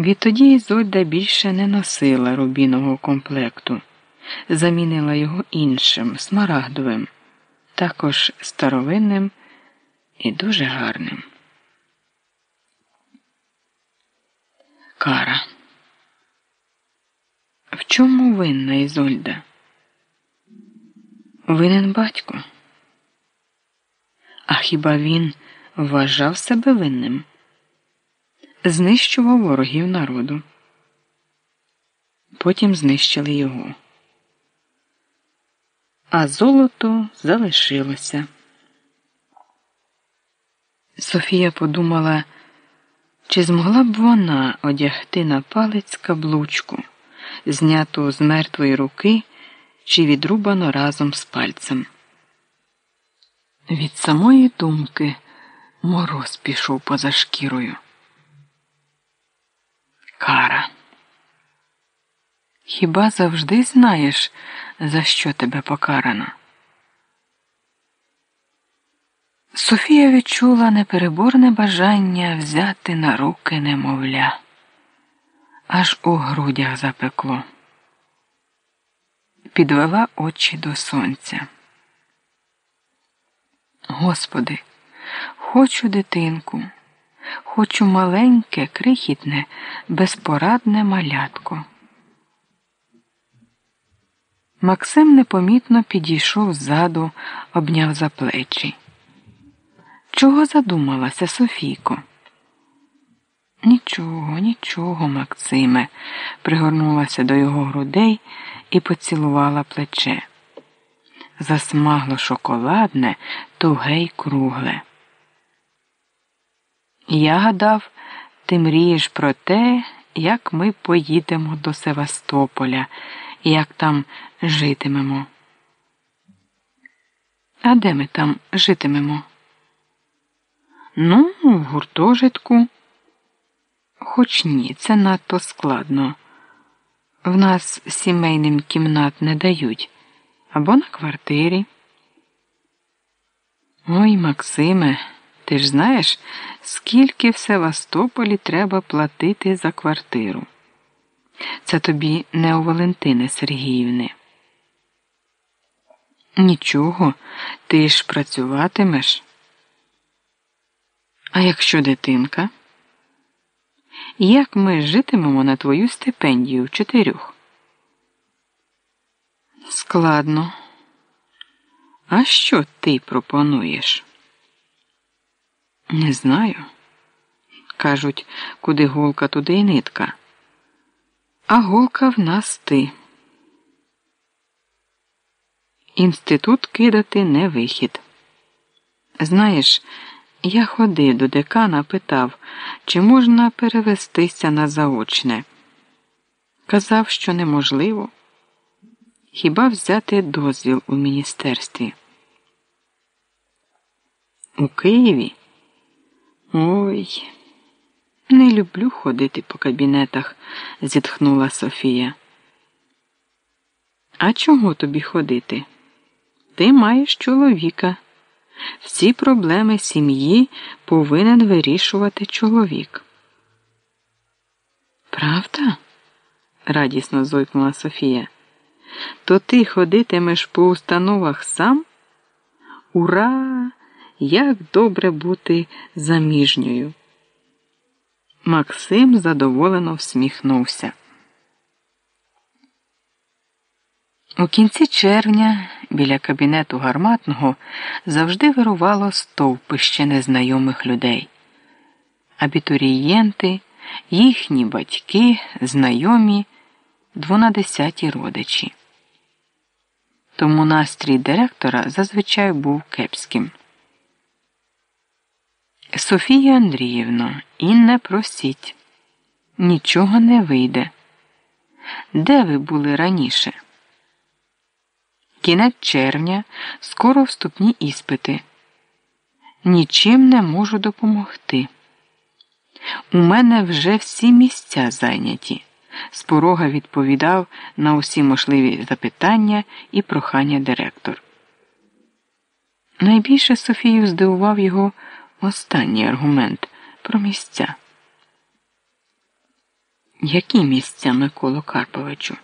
Відтоді Ізольда більше не носила рубінового комплекту, замінила його іншим, смарагдовим, також старовинним і дуже гарним. Кара. В чому винна Ізольда? Винен батько. А хіба він вважав себе винним? Знищував ворогів народу. Потім знищили його. А золото залишилося. Софія подумала, чи змогла б вона одягти на палець каблучку, зняту з мертвої руки чи відрубану разом з пальцем. Від самої думки мороз пішов поза шкірою. Кара. Хіба завжди знаєш, за що тебе покарано? Софія відчула непереборне бажання взяти на руки немовля, аж у грудях запекло, підвела очі до сонця. Господи, хочу дитинку, хочу маленьке, крихітне, безпорадне малятко. Максим непомітно підійшов ззаду, обняв за плечі. Чого задумалася Софійко? Нічого, нічого, Максиме, пригорнулася до його грудей і поцілувала плече. Засмагло шоколадне, туге й кругле. Я гадав, ти мрієш про те, як ми поїдемо до Севастополя, як там житимемо. А де ми там житимемо? Ну, в гуртожитку. Хоч ні, це надто складно. В нас сімейним кімнат не дають або на квартирі. Ой, Максиме, ти ж знаєш, скільки в Севастополі треба платити за квартиру. Це тобі не у Валентини Сергіївни. Нічого, ти ж працюватимеш. А якщо дитинка? Як ми житимемо на твою стипендію в чотирьох? Складно. А що ти пропонуєш? Не знаю. Кажуть, куди голка, туди й нитка. А голка в нас ти. Інститут кидати не вихід. Знаєш, я ходив до декана, питав, чи можна перевестися на заочне. Казав, що неможливо. Хіба взяти дозвіл у міністерстві? У Києві? Ой, не люблю ходити по кабінетах, зітхнула Софія. А чого тобі ходити? Ти маєш чоловіка. Всі проблеми сім'ї повинен вирішувати чоловік. Правда? радісно зойкнула Софія. То ти ходитимеш по установах сам? Ура! Як добре бути заміжньою. Максим задоволено всміхнувся. У кінці червня біля кабінету гарматного завжди вирувало стовпище незнайомих людей. Абітурієнти, їхні батьки, знайомі, двонадесяті родичі. Тому настрій директора зазвичай був кепським. Софія Андріївна, і не просіть, нічого не вийде. Де ви були раніше? Кінець червня, скоро вступні іспити. Нічим не можу допомогти. У мене вже всі місця зайняті. З порога відповідав на усі можливі запитання і прохання директор. Найбільше Софію здивував його останній аргумент про місця. Які місця, Миколо Карповичу?